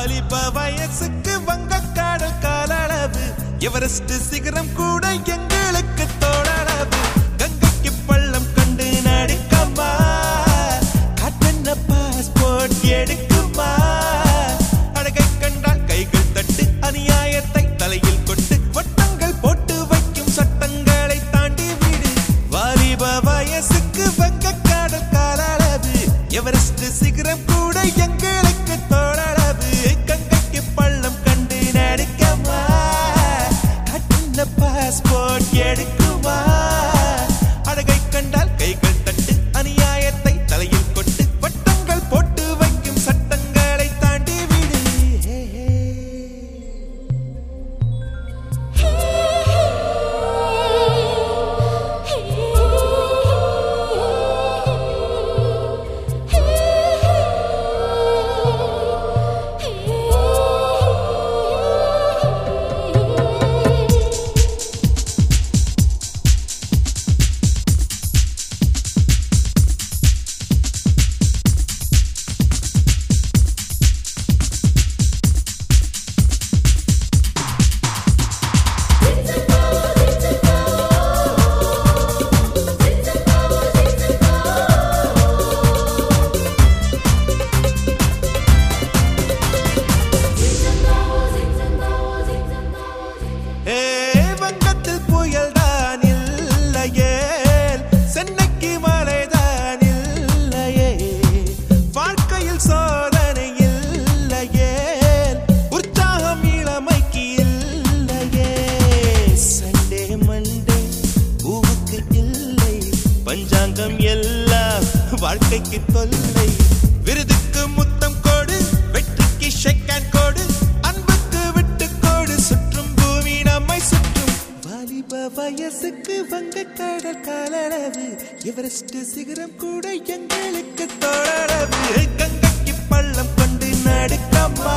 வாலிப வயசுக்கு வங்கக்காடு கால அளவு எவரெஸ்ட் சிகரம் கூட எங்களுக்கு passport, get it. உலகம் எல்லாம் வாழ்க்கைக்கு தொல்லை. விருதுக்கு முத்தம் கோடு வெற்றிக்கு ஷெக்கன் கோடு அன்புக்கு விட்டு கோடு சுற்றும் பூமி நம்மை சுற்றும். வாலிப வயசுக்கு வங்க கடல் காலளவு எவரெஸ்ட் சிகரம் கூட எங்களுக்கு தொடரவு கங்கைக்கு பள்ளம் கொண்டு நடுக்கம்மா.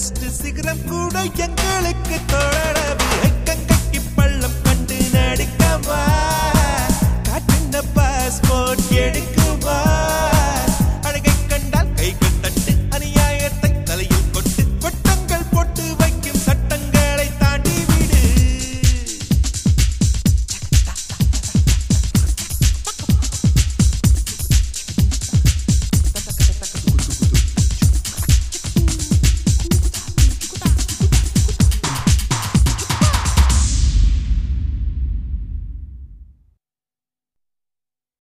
எவரெஸ்ட் சிகரம் கூட எங்களுக்கு தொடர